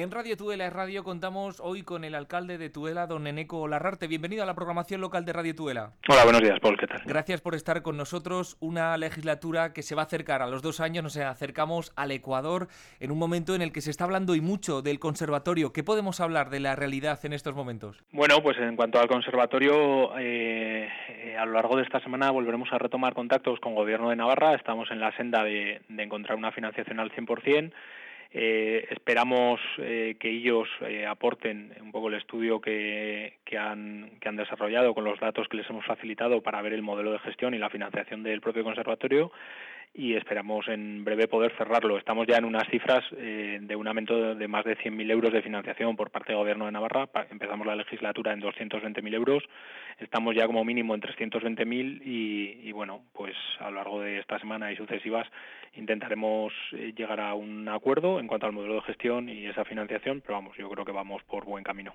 En Radio Tuela Radio contamos hoy con el alcalde de Tuela, don Eneco Larrarte. Bienvenido a la programación local de Radio Tuela. Hola, buenos días, Paul, ¿qué tal? Gracias por estar con nosotros. Una legislatura que se va a acercar a los dos años, nos acercamos al Ecuador en un momento en el que se está hablando y mucho del conservatorio. ¿Qué podemos hablar de la realidad en estos momentos? Bueno, pues en cuanto al conservatorio, eh, eh, a lo largo de esta semana volveremos a retomar contactos con el Gobierno de Navarra. Estamos en la senda de, de encontrar una financiación al 100%. Eh, esperamos eh, que ellos eh, aporten un poco el estudio que, que, han, que han desarrollado con los datos que les hemos facilitado para ver el modelo de gestión y la financiación del propio conservatorio y esperamos en breve poder cerrarlo. Estamos ya en unas cifras eh, de un aumento de, más de 100.000 euros de financiación por parte del Gobierno de Navarra. Empezamos la legislatura en 220.000 euros, estamos ya como mínimo en 320.000 y, y bueno, pues a lo largo de esta semana y sucesivas intentaremos eh, llegar a un acuerdo en cuanto al modelo de gestión y esa financiación, pero vamos, yo creo que vamos por buen camino.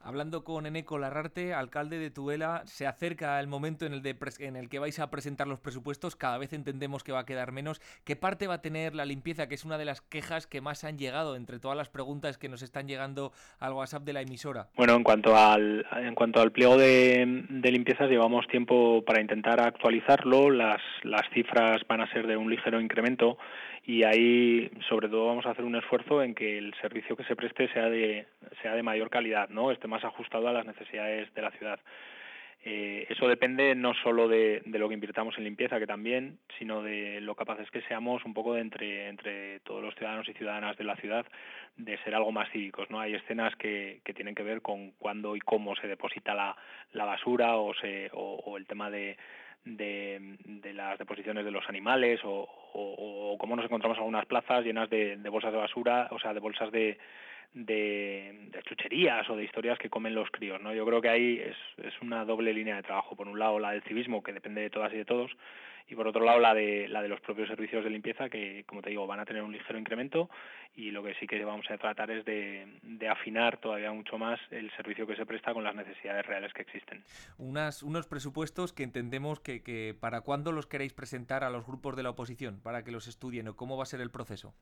Hablando con Eneco Larrarte, alcalde de Tuela, se acerca el momento en el, de en el que vais a presentar los presupuestos, cada vez entendemos que va a quedar menos. ¿Qué parte va a tener la limpieza, que es una de las quejas que más han llegado entre todas las preguntas que nos están llegando al WhatsApp de la emisora? Bueno, en cuanto al, en cuanto al pliego de, de limpiezas, llevamos tiempo para intentar actualizarlo. Las, las cifras van a ser de un ligero incremento y ahí sobre todo vamos a hacer un esfuerzo en que el servicio que se preste sea de sea de mayor calidad, ¿no? esté más ajustado a las necesidades de la ciudad. Eh, eso depende no solo de, lo que invirtamos en limpieza, que también, sino de lo capaces que seamos un poco de entre, entre todos los ciudadanos y ciudadanas de la ciudad de ser algo más cívicos. ¿no? Hay escenas que, que tienen que ver con cuándo y cómo se deposita la, la basura o, se, o, el tema de, de, las deposiciones de los animales o, o, o cómo nos encontramos en algunas plazas llenas de, de, bolsas de basura, o sea, de bolsas de, de, chucherías o de historias que comen los críos. ¿no? Yo creo que ahí es, es una doble línea de trabajo. Por un lado, la del civismo, que depende de todas y de todos, y por otro lado, la de, la de los propios servicios de limpieza, que, como te digo, van a tener un ligero incremento y lo que sí que vamos a tratar es de, de afinar todavía mucho más el servicio que se presta con las necesidades reales que existen. Unas, unos presupuestos que entendemos que, que para cuándo los queréis presentar a los grupos de la oposición, para que los estudien o cómo va a ser el proceso.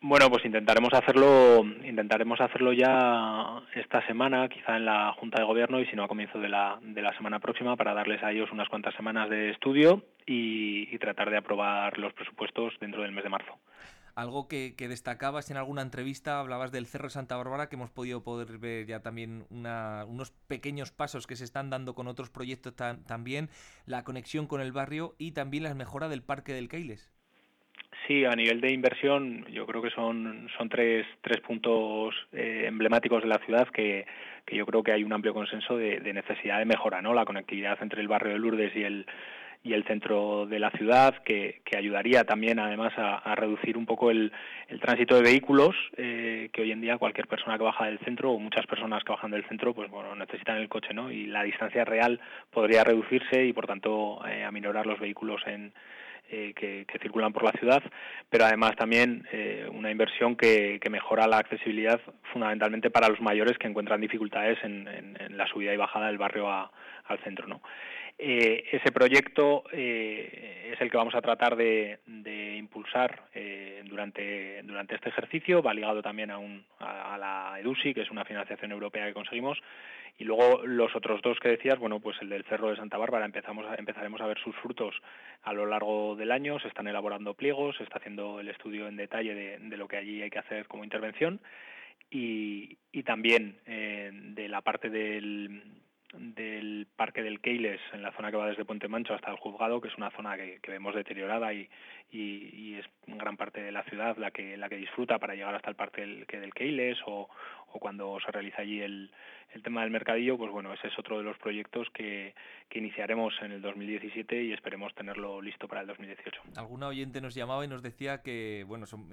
Bueno, pues intentaremos hacerlo, intentaremos hacerlo ya esta semana, quizá en la Junta de Gobierno y si no a comienzo de la, de la semana próxima para darles a ellos unas cuantas semanas de estudio y, tratar de aprobar los presupuestos dentro del mes de marzo. Algo que, destacabas en alguna entrevista, hablabas del Cerro Santa Bárbara, que hemos podido poder ver ya también una, unos pequeños pasos que se están dando con otros proyectos también, la conexión con el barrio y también la mejora del Parque del Keiles. Sí, a nivel de inversión, yo creo que son, son tres, tres puntos eh, emblemáticos de la ciudad que, que yo creo que hay un amplio consenso de, necesidad de mejora, ¿no? La conectividad entre el barrio de Lourdes y el, y el centro de la ciudad, que, que ayudaría también además a, a reducir un poco el, el tránsito de vehículos, eh, que hoy en día cualquier persona que baja del centro o muchas personas que bajan del centro, pues bueno, necesitan el coche, ¿no? Y la distancia real podría reducirse y por tanto eh, aminorar los vehículos en eh, que, circulan por la ciudad, pero además también eh, una inversión que, mejora la accesibilidad fundamentalmente para los mayores que encuentran dificultades en, la subida y bajada del barrio al centro. ¿no? Eh, ese proyecto eh, es el que vamos a tratar de, impulsar eh, durante, durante este ejercicio, va ligado también a, un, a, la EDUSI, que es una financiación europea que conseguimos, y luego los otros dos que decías, bueno, pues el del Cerro de Santa Bárbara empezamos empezaremos a ver sus frutos a lo largo del año, se están elaborando pliegos, se está haciendo el estudio en detalle de, de lo que allí hay que hacer como intervención. Y, y también de la parte del, del Parque del Keiles, en la zona que va desde Puente Mancho hasta el Juzgado, que es una zona que, que vemos deteriorada y, y, y, es gran parte de la ciudad la que, la que disfruta para llegar hasta el Parque del, del Keiles o, o cuando se realiza allí el, el tema del mercadillo, pues bueno, ese es otro de los proyectos que, que iniciaremos en el 2017 y esperemos tenerlo listo para el 2018. Alguna oyente nos llamaba y nos decía que, bueno, son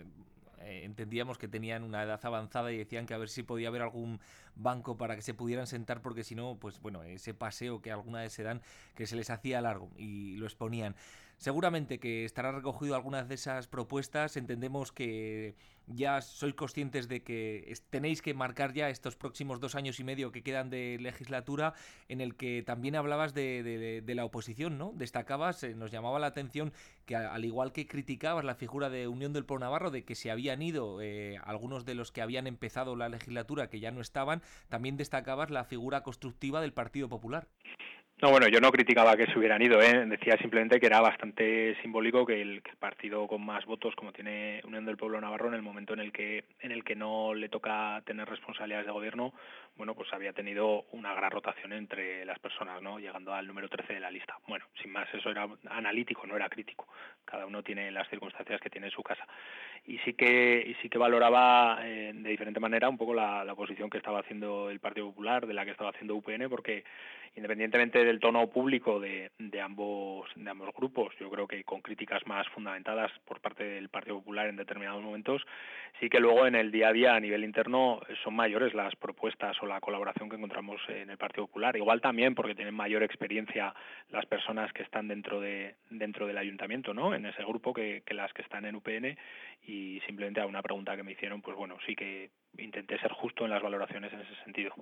eh, entendíamos que tenían una edad avanzada y decían que a ver si podía haber algún banco para que se pudieran sentar porque si no, pues bueno, ese paseo que alguna vez se dan que se les hacía largo y lo exponían. Seguramente que estará recogido algunas de esas propuestas. Entendemos que ya sois conscientes de que tenéis que marcar ya estos próximos dos años y medio que quedan de legislatura, en el que también hablabas de, la oposición, ¿no? Destacabas, eh, nos llamaba la atención que al igual que criticabas la figura de Unión del Pueblo Navarro, de que se habían ido eh, algunos de los que habían empezado la legislatura, que ya no estaban, también destacabas la figura constructiva del Partido Popular. No, bueno, yo no criticaba que se hubieran ido, ¿eh? decía simplemente que era bastante simbólico que el, partido con más votos, como tiene Unión del Pueblo Navarro, en el momento en el que en el que no le toca tener responsabilidades de gobierno, bueno, pues había tenido una gran rotación entre las personas, ¿no? Llegando al número 13 de la lista. Bueno, sin más, eso era analítico, no era crítico. Cada uno tiene las circunstancias que tiene en su casa. Y sí que y sí que valoraba eh, de diferente manera un poco la, posición que estaba haciendo el Partido Popular, de la que estaba haciendo UPN, porque independientemente del tono público de, de, ambos, de ambos grupos, yo creo que con críticas más fundamentadas por parte del Partido Popular en determinados momentos, sí que luego en el día a día a nivel interno son mayores las propuestas o la colaboración que encontramos en el Partido Popular. Igual también porque tienen mayor experiencia las personas que están dentro de dentro del ayuntamiento, ¿no? En ese grupo que, que las que están en UPN y simplemente a una pregunta que me hicieron, pues bueno, sí que intenté ser justo en las valoraciones en ese sentido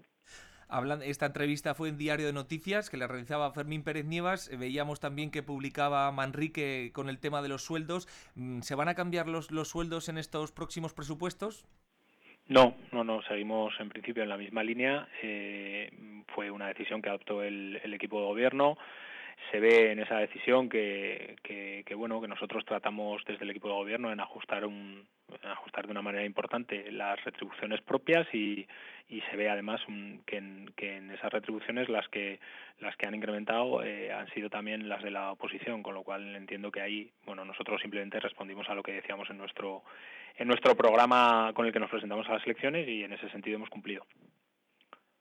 esta entrevista fue en Diario de Noticias, que la realizaba Fermín Pérez Nievas. Eh, veíamos también que publicaba Manrique con el tema de los sueldos. Mm, ¿Se van a cambiar los, los sueldos en estos próximos presupuestos? No, no, no, seguimos en principio en la misma línea. Eh, fue una decisión que adoptó el, el equipo de gobierno se ve en esa decisión que, que, bueno que nosotros tratamos desde el equipo de gobierno en ajustar un ajustar de una manera importante las retribuciones propias y, y se ve además que, en, que en esas retribuciones las que las que han incrementado eh, han sido también las de la oposición con lo cual entiendo que ahí bueno nosotros simplemente respondimos a lo que decíamos en nuestro en nuestro programa con el que nos presentamos a las elecciones y en ese sentido hemos cumplido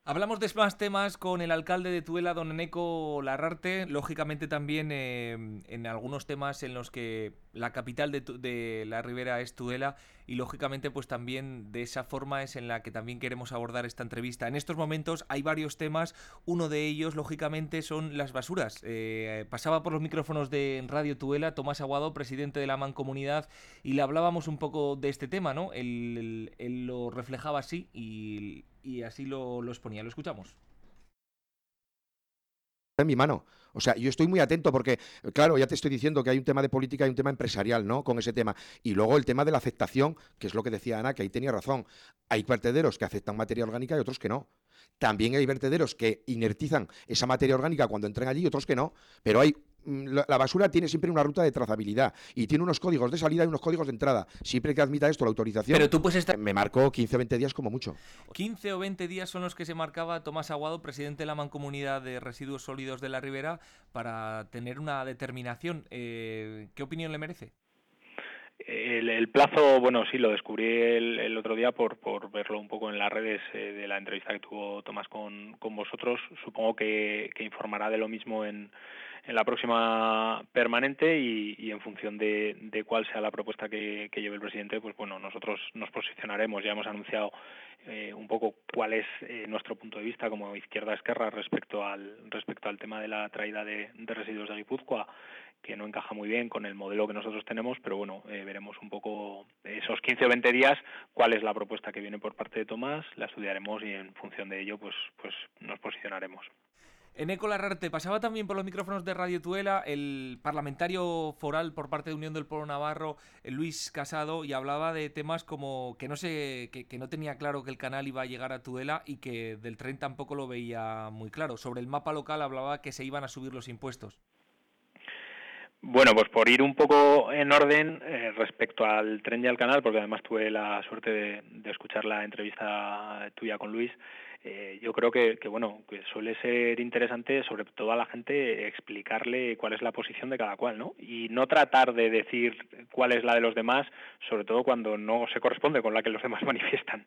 Hablamos de más temas con el alcalde de Tuela, don Eneco Larrarte, lógicamente también eh, en algunos temas en los que la capital de, de, la Ribera es Tuela y lógicamente pues también de esa forma es en la que también queremos abordar esta entrevista. En estos momentos hay varios temas, uno de ellos lógicamente son las basuras. Eh, pasaba por los micrófonos de Radio Tuela Tomás Aguado, presidente de la Mancomunidad, y le hablábamos un poco de este tema, ¿no? Él, lo reflejaba así y y así lo, lo exponía. Lo escuchamos en mi mano. O sea, yo estoy muy atento porque, claro, ya te estoy diciendo que hay un tema de política y un tema empresarial, ¿no? Con ese tema. Y luego el tema de la aceptación, que es lo que decía Ana, que ahí tenía razón. Hay vertederos que aceptan materia orgánica y otros que no. También hay vertederos que inertizan esa materia orgánica cuando entran allí y otros que no. Pero hay la, basura tiene siempre una ruta de trazabilidad y tiene unos códigos de salida y unos códigos de entrada. Siempre que admita esto la autorización, Pero tú pues estar... me marcó 15 o 20 días como mucho. 15 o 20 días son los que se marcaba Tomás Aguado, presidente de la Mancomunidad de Residuos Sólidos de la Ribera, para tener una determinación. Eh, ¿Qué opinión le merece? El, plazo, bueno, sí, lo descubrí el, otro día por, por verlo un poco en las redes eh, de la entrevista que tuvo Tomás con, con vosotros. Supongo que, que informará de lo mismo en, en la próxima permanente y, en función de, de, cuál sea la propuesta que, lleve el presidente, pues bueno, nosotros nos posicionaremos. Ya hemos anunciado eh, un poco cuál es eh, nuestro punto de vista como izquierda esquerra respecto al respecto al tema de la traída de, residuos de Guipúzcoa que no encaja muy bien con el modelo que nosotros tenemos, pero bueno, eh, veremos un poco esos 15 o 20 días cuál es la propuesta que viene por parte de Tomás, la estudiaremos y en función de ello pues pues nos posicionaremos. Eneco Larrarte, pasaba también por los micrófonos de Radio Tuela el parlamentario foral por parte de Unión del Pueblo Navarro, eh, Luis Casado, y hablaba de temas como que no sé, que, no tenía claro que el canal iba a llegar a Tuela y que del tren tampoco lo veía muy claro. Sobre el mapa local hablaba que se iban a subir los impuestos. Bueno, pues por ir un poco en orden eh, respecto al tren y al canal, porque además tuve la suerte de escuchar la entrevista tuya con Luis, eh, yo creo que, bueno que suele ser interesante sobre todo a la gente explicarle cuál es la posición de cada cual no y no tratar de decir cuál es la de los demás sobre todo cuando no se corresponde con la que los demás manifiestan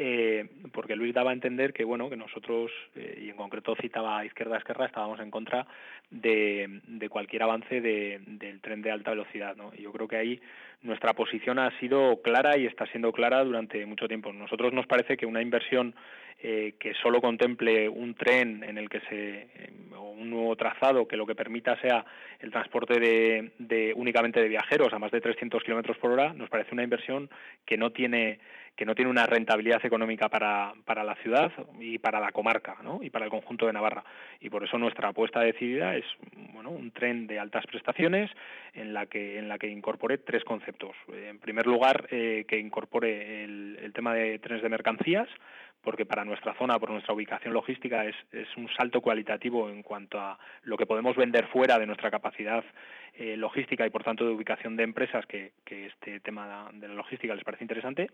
eh, porque Luis daba a entender que bueno que nosotros eh, y en concreto citaba a Izquierda Esquerra estábamos en contra de, cualquier avance del tren de alta velocidad ¿no? y yo creo que ahí nuestra posición ha sido clara y está siendo clara durante mucho tiempo nosotros nos parece que una inversión eh, que solo contemple un tren en el que se o un nuevo trazado que lo que permita sea el transporte de, de únicamente de viajeros a más de 300 kilómetros por hora nos parece una inversión que no tiene que no tiene una rentabilidad económica para, para la ciudad y para la comarca ¿no? y para el conjunto de Navarra. Y por eso nuestra apuesta decidida es bueno, un tren de altas prestaciones en la que, en la que incorpore tres conceptos. En primer lugar, eh, que incorpore el, el tema de trenes de mercancías, porque para nuestra zona, por nuestra ubicación logística, es, un salto cualitativo en cuanto a lo que podemos vender fuera de nuestra capacidad eh, logística y, por tanto, de ubicación de empresas, que, que este tema de la logística les parece interesante.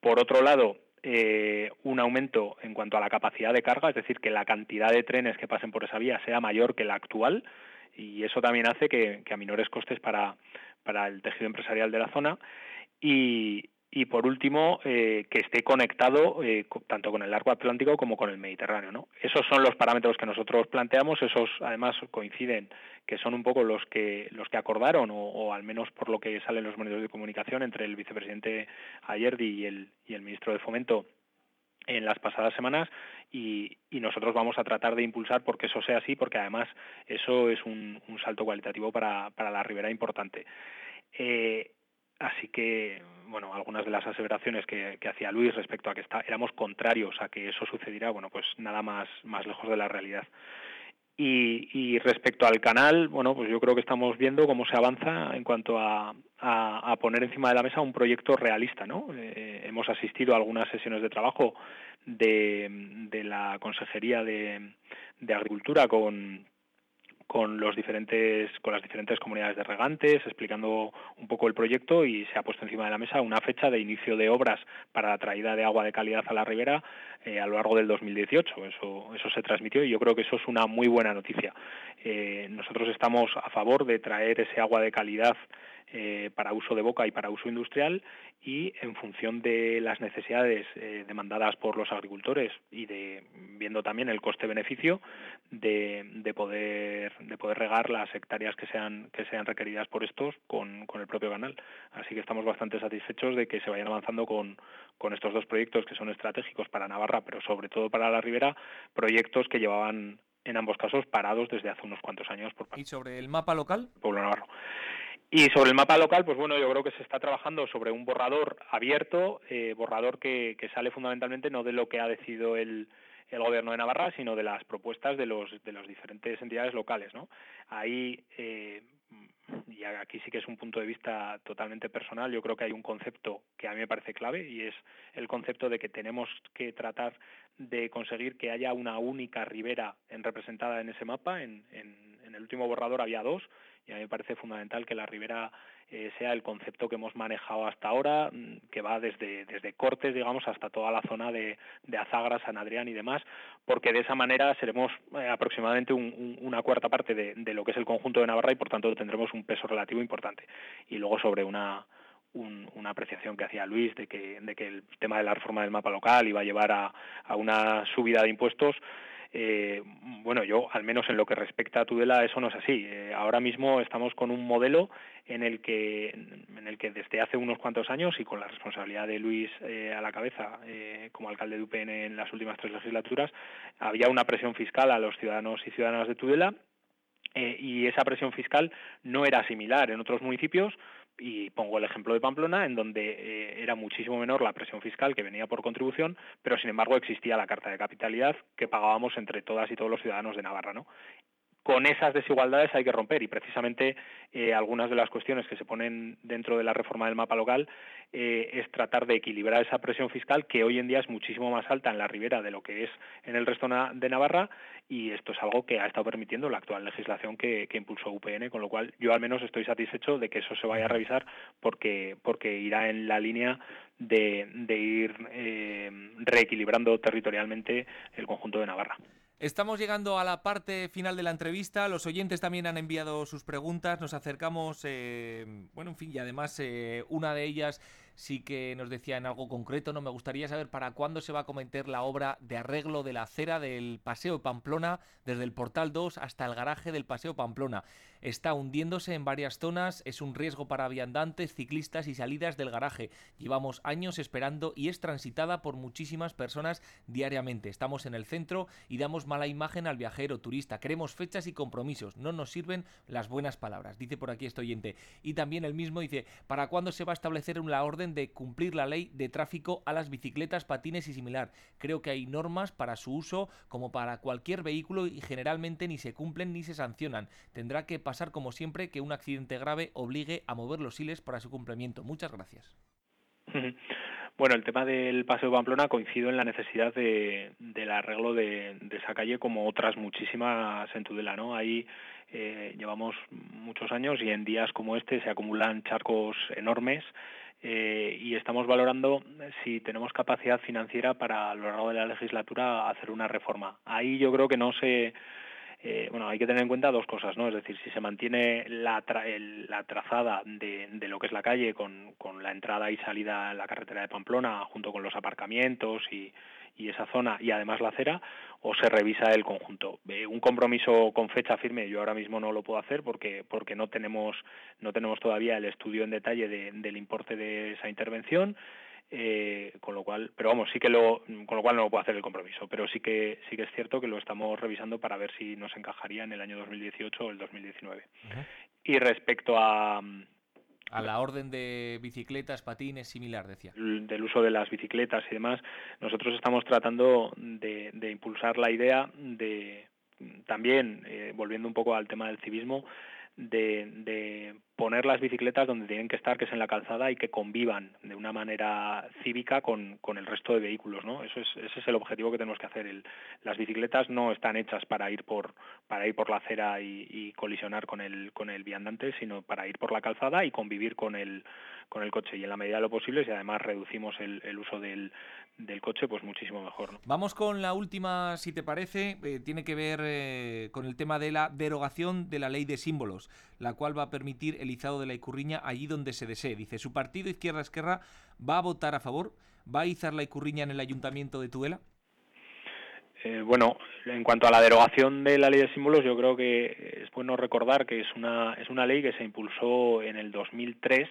Por otro lado, eh, un aumento en cuanto a la capacidad de carga, es decir, que la cantidad de trenes que pasen por esa vía sea mayor que la actual y eso también hace que, a menores costes para, para el tejido empresarial de la zona y, y por último eh, que esté conectado eh, tanto con el arco atlántico como con el Mediterráneo. ¿no? Esos son los parámetros que nosotros planteamos, esos además coinciden que son un poco los que los que acordaron o, al menos por lo que salen los medios de comunicación entre el vicepresidente Ayerdi y el, y el ministro de Fomento en las pasadas semanas y, y, nosotros vamos a tratar de impulsar porque eso sea así, porque además eso es un, un salto cualitativo para, para la ribera importante. Eh, Así que, bueno, algunas de las aseveraciones que, hacía Luis respecto a que está, éramos contrarios a que eso sucediera, bueno, pues nada más, más lejos de la realidad. Y, respecto al canal, bueno, pues yo creo que estamos viendo cómo se avanza en cuanto a, poner encima de la mesa un proyecto realista, ¿no? Eh, hemos asistido a algunas sesiones de trabajo de, de la Consejería de Agricultura con, con los diferentes con las diferentes comunidades de regantes explicando un poco el proyecto y se ha puesto encima de la mesa una fecha de inicio de obras para la traída de agua de calidad a la ribera eh, a lo largo del 2018 eso eso se transmitió y yo creo que eso es una muy buena noticia. Eh, nosotros estamos a favor de traer ese agua de calidad eh, para uso de boca y para uso industrial y en función de las necesidades eh, demandadas por los agricultores y de viendo también el coste-beneficio de, de, poder de poder regar las hectáreas que sean que sean requeridas por estos con, con el propio canal. Así que estamos bastante satisfechos de que se vayan avanzando con, con estos dos proyectos que son estratégicos para Navarra, pero sobre todo para la Ribera, proyectos que llevaban en ambos casos parados desde hace unos cuantos años. Por ¿Y sobre el mapa local? Pueblo Navarro. Y sobre el mapa local, pues bueno, yo creo que se está trabajando sobre un borrador abierto, eh, borrador que, que, sale fundamentalmente no de lo que ha decidido el, el gobierno de Navarra, sino de las propuestas de los de las diferentes entidades locales, ¿no? Ahí eh, y aquí sí que es un punto de vista totalmente personal, yo creo que hay un concepto que a mí me parece clave y es el concepto de que tenemos que tratar de conseguir que haya una única ribera en representada en ese mapa. En, en, el último borrador había dos, y a mí me parece fundamental que la ribera eh, sea el concepto que hemos manejado hasta ahora, mm, que va desde, desde Cortes, digamos, hasta toda la zona de, de Azagra, San Adrián y demás, porque de esa manera seremos eh, aproximadamente una cuarta parte de, de lo que es el conjunto de Navarra y por tanto tendremos un peso relativo importante. Y luego sobre una, una apreciación que hacía Luis de que, de que el tema de la reforma del mapa local iba a llevar a, a una subida de impuestos. Eh, bueno, yo, al menos en lo que respecta a Tudela, eso no es así. Eh, ahora mismo estamos con un modelo en el que, en el que desde hace unos cuantos años y con la responsabilidad de Luis eh, a la cabeza como alcalde de UPN en las últimas tres legislaturas, había una presión fiscal a los ciudadanos y ciudadanas de Tudela y esa presión fiscal no era similar en otros municipios y pongo el ejemplo de Pamplona, en donde eh, era muchísimo menor la presión fiscal que venía por contribución, pero sin embargo existía la carta de capitalidad que pagábamos entre todas y todos los ciudadanos de Navarra. ¿no? Con esas desigualdades hay que romper y precisamente eh, algunas de las cuestiones que se ponen dentro de la reforma del mapa local eh, es tratar de equilibrar esa presión fiscal que hoy en día es muchísimo más alta en la ribera de lo que es en el resto de Navarra y esto es algo que ha estado permitiendo la actual legislación que, impulsó UPN, con lo cual yo al menos estoy satisfecho de que eso se vaya a revisar porque, porque irá en la línea de, ir eh, reequilibrando territorialmente el conjunto de Navarra. Estamos llegando a la parte final de la entrevista. Los oyentes también han enviado sus preguntas. Nos acercamos, eh, bueno, en fin, y además eh, una de ellas sí que nos decía en algo concreto, ¿no? Me gustaría saber para cuándo se va a cometer la obra de arreglo de la acera del Paseo Pamplona, desde el Portal 2 hasta el garaje del Paseo Pamplona. Está hundiéndose en varias zonas, es un riesgo para viandantes, ciclistas y salidas del garaje. Llevamos años esperando y es transitada por muchísimas personas diariamente. Estamos en el centro y damos mala imagen al viajero turista. Queremos fechas y compromisos, no nos sirven las buenas palabras, dice por aquí este oyente. Y también el mismo dice, ¿para cuándo se va a establecer una orden de cumplir la ley de tráfico a las bicicletas, patines y similar? Creo que hay normas para su uso como para cualquier vehículo y generalmente ni se cumplen ni se sancionan. Tendrá que pasar como siempre que un accidente grave obligue a mover los hiles para su cumplimiento. Muchas gracias. Bueno, el tema del Paseo de Pamplona coincido en la necesidad de, del arreglo de, esa calle como otras muchísimas en Tudela, ¿no? Ahí eh, llevamos muchos años y en días como este se acumulan charcos enormes eh, y estamos valorando si tenemos capacidad financiera para a lo largo de la legislatura hacer una reforma. Ahí yo creo que no se eh, bueno, hay que tener en cuenta dos cosas, ¿no? Es decir, si se mantiene la, la trazada de, de, lo que es la calle con, con la entrada y salida en la carretera de Pamplona, junto con los aparcamientos y, y esa zona y además la acera o se revisa el conjunto. Eh, un compromiso con fecha firme yo ahora mismo no lo puedo hacer porque porque no tenemos no tenemos todavía el estudio en detalle del importe de esa intervención eh, con lo cual, pero vamos, sí que lo, con lo cual no puedo hacer el compromiso, pero sí que sí que es cierto que lo estamos revisando para ver si nos encajaría en el año 2018 o el 2019. Y respecto a a la orden de bicicletas, patines, similar, decía. Del uso de las bicicletas y demás, nosotros estamos tratando de, de impulsar la idea de también, eh, volviendo un poco al tema del civismo, de, de, poner las bicicletas donde tienen que estar, que es en la calzada, y que convivan de una manera cívica con, con el resto de vehículos, ¿no? Eso es, ese es el objetivo que tenemos que hacer. Las bicicletas no están hechas para ir por, para ir por la acera y, colisionar con el, con el viandante, sino para ir por la calzada y convivir con el, con el coche. Y en la medida de lo posible, si además reducimos el, uso del, del coche, pues muchísimo mejor. Vamos con la última, si te parece, eh, tiene que ver eh, con el tema de la derogación de la ley de símbolos, la cual va a permitir el de la Icurriña allí donde se desee. Dice, su partido Izquierda Esquerra va a votar a favor, va a izar la Icurriña en el ayuntamiento de Tuela. Eh, bueno, en cuanto a la derogación de la ley de símbolos, yo creo que es bueno recordar que es una, es una ley que se impulsó en el 2003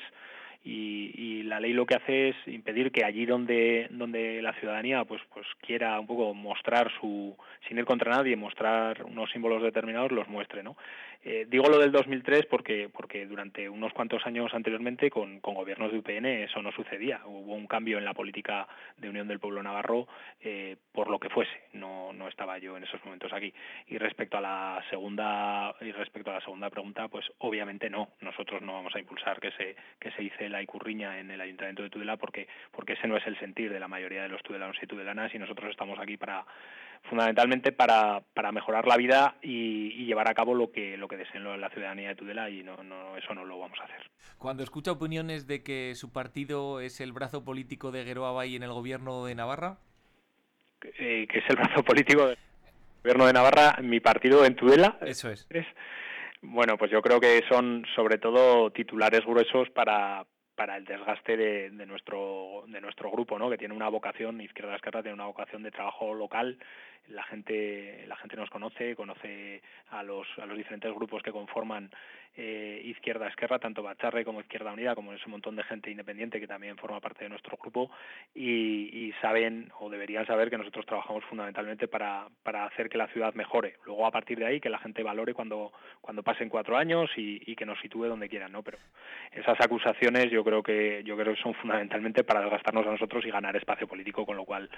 y, y, la ley lo que hace es impedir que allí donde donde la ciudadanía pues pues quiera un poco mostrar su sin ir contra nadie mostrar unos símbolos determinados los muestre no eh, digo lo del 2003 porque porque durante unos cuantos años anteriormente con, con gobiernos de UPN eso no sucedía. Hubo un cambio en la política de Unión del Pueblo Navarro eh, por lo que fuese. No no estaba yo en esos momentos aquí. Y respecto a la segunda y respecto a la segunda pregunta pues obviamente no. Nosotros no vamos a impulsar que se que se hice la Icurriña en el Ayuntamiento de Tudela porque, porque ese no es el sentir de la mayoría de los tudelanos y tudelanas y nosotros estamos aquí para fundamentalmente para, para mejorar la vida y, llevar a cabo lo que lo que deseen la ciudadanía de Tudela y no, no eso no lo vamos a hacer. Cuando escucha opiniones de que su partido es el brazo político de Geroa Bay en el gobierno de Navarra, eh, que es el brazo político del gobierno de Navarra, mi partido en Tudela. Eso es. Bueno, pues yo creo que son sobre todo titulares gruesos para, para el desgaste de, de, nuestro de nuestro grupo, ¿no? Que tiene una vocación Izquierda Esquerra tiene una vocación de trabajo local la gente la gente nos conoce conoce a los a los diferentes grupos que conforman eh, Izquierda Esquerra tanto Bacharre como Izquierda Unida como ese montón de gente independiente que también forma parte de nuestro grupo y, saben o deberían saber que nosotros trabajamos fundamentalmente para para hacer que la ciudad mejore. Luego a partir de ahí que la gente valore cuando cuando pasen cuatro años y, y que nos sitúe donde quieran no pero esas acusaciones yo creo que yo creo que son fundamentalmente para desgastarnos a nosotros y ganar espacio político con lo cual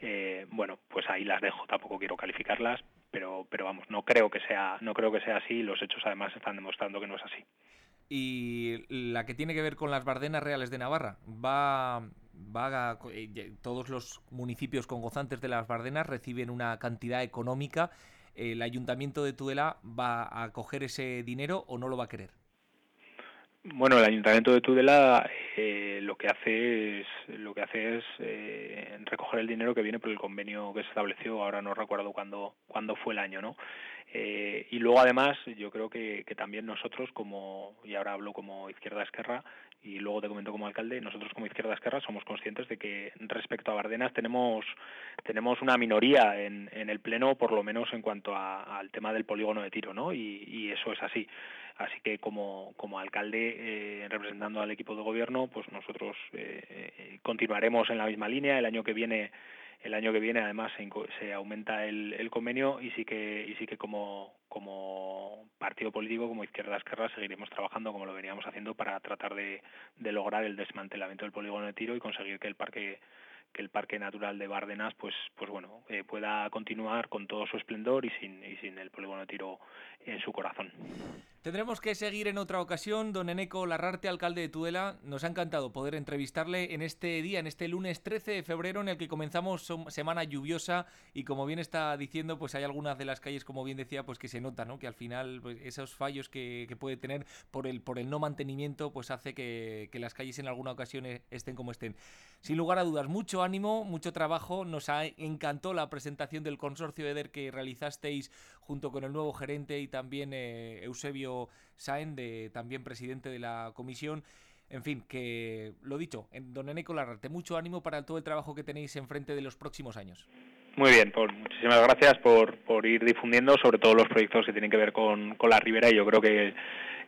eh, bueno pues ahí las dejo tampoco quiero calificarlas, pero, pero vamos, no creo que sea, no creo que sea así, los hechos además están demostrando que no es así. Y la que tiene que ver con las Bardenas Reales de Navarra, va, va eh, todos los municipios con gozantes de las Bardenas reciben una cantidad económica. ¿El ayuntamiento de Tudela va a coger ese dinero o no lo va a querer? Bueno, el Ayuntamiento de Tudela eh, lo que hace es lo que hace es eh, recoger el dinero que viene por el convenio que se estableció. Ahora no recuerdo cuándo cuándo fue el año, ¿no? Eh, y luego además yo creo que, que también nosotros como y ahora hablo como Izquierda Esquerra y luego te comento como alcalde, nosotros como Izquierda Esquerra somos conscientes de que respecto a Bardenas tenemos, tenemos una minoría en, en el Pleno, por lo menos en cuanto al tema del polígono de tiro, ¿no? Y, y eso es así. Así que como, como alcalde, eh, representando al equipo de gobierno, pues nosotros eh, eh, continuaremos en la misma línea. El año que viene el año que viene además se, aumenta el, el, convenio y sí que y sí que como como partido político como Izquierda Esquerra seguiremos trabajando como lo veníamos haciendo para tratar de, de lograr el desmantelamiento del polígono de tiro y conseguir que el parque que el Parque Natural de Bardenas pues pues bueno pueda continuar con todo su esplendor y sin y sin el polígono de tiro en su corazón. Tendremos que seguir en otra ocasión. Don Eneco Larrarte, alcalde de Tudela, nos ha encantado poder entrevistarle en este día, en este lunes 13 de febrero, en el que comenzamos semana lluviosa y como bien está diciendo, pues hay algunas de las calles, como bien decía, pues que se nota, ¿no? Que al final pues, esos fallos que, puede tener por el, por el no mantenimiento, pues hace que, las calles en alguna ocasión e, estén como estén. Sin lugar a dudas, mucho ánimo, mucho trabajo. Nos ha encantó la presentación del consorcio EDER que realizasteis junto con el nuevo gerente y también eh, Eusebio Saen, de, también presidente de la comisión. En fin, que lo dicho, Don Eneco Larrarte, mucho ánimo para todo el trabajo que tenéis enfrente de los próximos años. Muy bien, pues muchísimas gracias por, por ir difundiendo sobre todos los proyectos que tienen que ver con, con la Ribera y yo creo que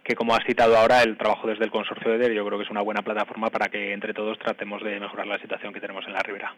que como has citado ahora, el trabajo desde el consorcio de EDER yo creo que es una buena plataforma para que entre todos tratemos de mejorar la situación que tenemos en la ribera.